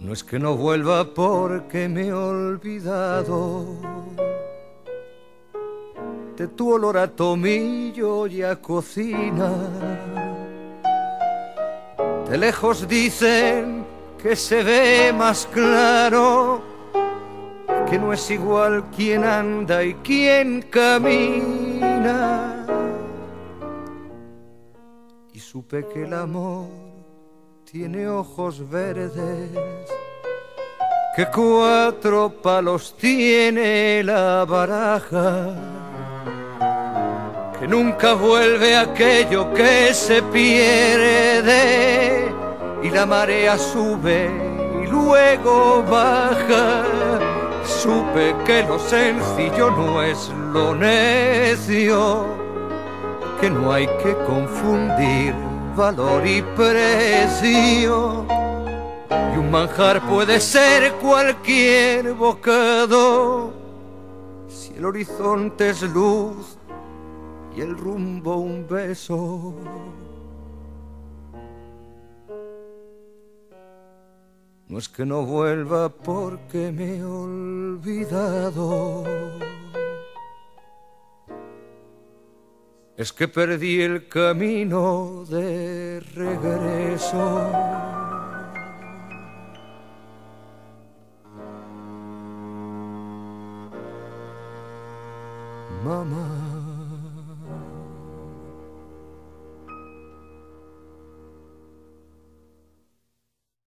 No es que no vuelva porque me he olvidado de tu olor a tomillo y a cocina. De lejos dicen que se ve más claro, que no es igual quien anda y quien camina. Y supe que el amor tiene ojos verdes, que cuatro palos tiene la baraja, que nunca vuelve aquello que se pierde y la marea sube y luego baja. Supe que lo sencillo no es lo necio, que no hay que confundir valor y precio. Y un manjar puede ser cualquier bocado, si el horizonte es luz y el rumbo un beso. No es que no vuelva porque me he olvidado. Es que perdí el camino de regreso. Mamá.